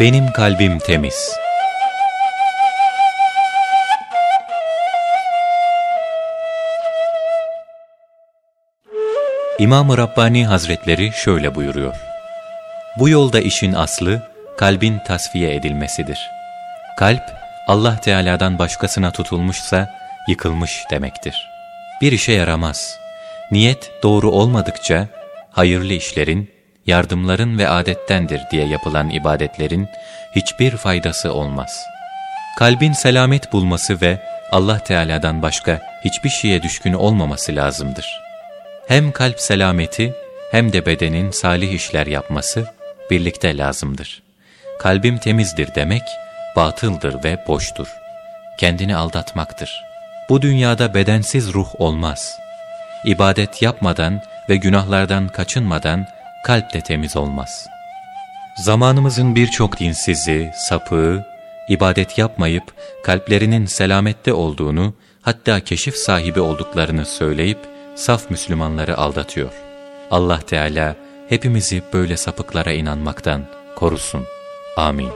Benim kalbim temiz. İmam-ı Rabbani Hazretleri şöyle buyuruyor. Bu yolda işin aslı, kalbin tasfiye edilmesidir. Kalp, Allah Teala'dan başkasına tutulmuşsa, yıkılmış demektir. Bir işe yaramaz. Niyet doğru olmadıkça, hayırlı işlerin, yardımların ve adettendir diye yapılan ibadetlerin hiçbir faydası olmaz. Kalbin selamet bulması ve Allah Teala'dan başka hiçbir şeye düşkün olmaması lazımdır. Hem kalp selameti hem de bedenin salih işler yapması birlikte lazımdır. Kalbim temizdir demek, batıldır ve boştur. Kendini aldatmaktır. Bu dünyada bedensiz ruh olmaz. İbadet yapmadan ve günahlardan kaçınmadan kalp de temiz olmaz. Zamanımızın birçok dinsizi, sapığı, ibadet yapmayıp kalplerinin selamette olduğunu, hatta keşif sahibi olduklarını söyleyip saf Müslümanları aldatıyor. Allah Teala hepimizi böyle sapıklara inanmaktan korusun. Amin.